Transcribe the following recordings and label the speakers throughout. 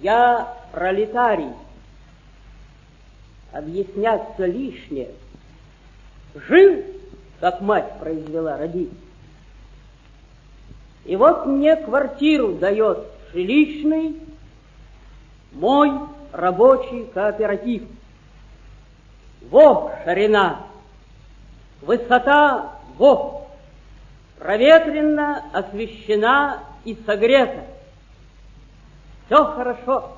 Speaker 1: Я пролетарий. Объясняться лишнее. Жил, как мать произвела родить. И вот мне квартиру дает жилищный мой рабочий кооператив. Во ширина, высота во, проветрена, освещена и согрета. Все хорошо.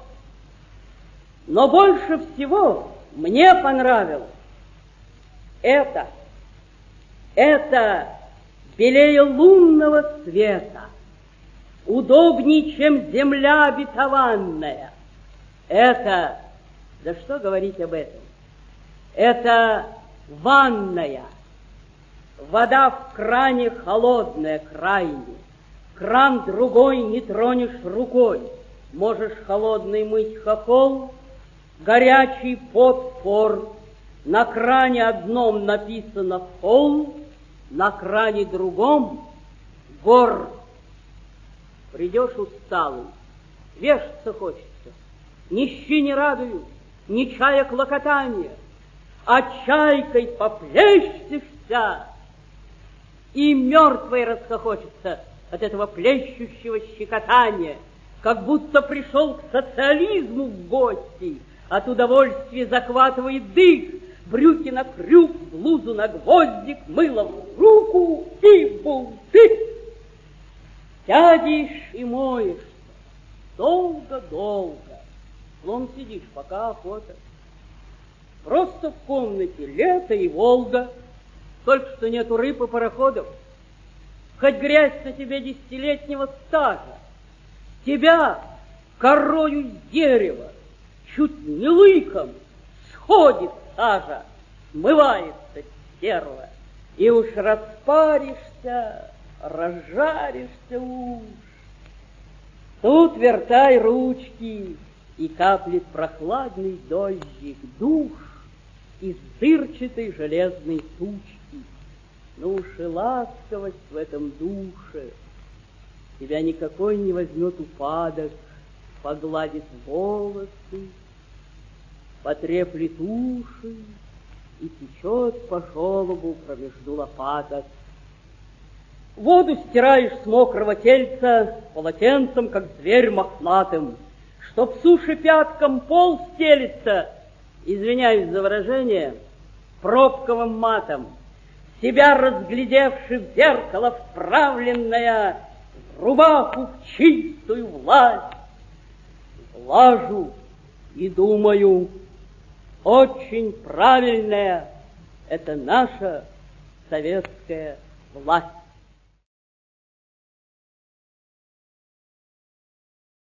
Speaker 1: Но больше всего мне понравилось это. Это белее лунного света, удобней, чем земля обетованная. Это, да что говорить об этом, это ванная. Вода в кране холодная крайне. Кран другой не тронешь рукой. Можешь холодный мыть хохол, горячий под пор. На кране одном написано «Холл», на кране другом «Гор». Придешь усталый, вешаться хочется, ни щи не радуют, ни чая клокотания, а чайкой поплещешься, и мертвый расхохочется от этого плещущего щекотания, как будто пришел к социализму в гости, от удовольствия захватывает дых, брюки на крюк, блузу на гвоздик, мыло в руку и бултых. Сядешь и моешь долго-долго. Словно сидишь, пока охота. Просто в комнате лето и Волга, только что нету рыб и пароходов. Хоть грязь на тебе десятилетнего стажа, тебя корою дерева, чуть не лыком сходит сажа, смывается стерва, и уж распаришься, разжаришься уж. Тут вертай ручки, и каплет прохладный дождик душ из дырчатой железной тучки. Ну уж и ласковость в этом душе, тебя никакой не возьмет упадок, погладит волосы, потреплет уши и течет по желобу промежду лопаток. Воду стираешь с мокрого тельца полотенцем, как зверь мохнатым — чтоб суши пяткам пол стелится, извиняюсь за выражение, пробковым матом, себя разглядевши в зеркало вправленная рубаху в чистую власть, лажу и думаю, очень правильная это наша советская власть.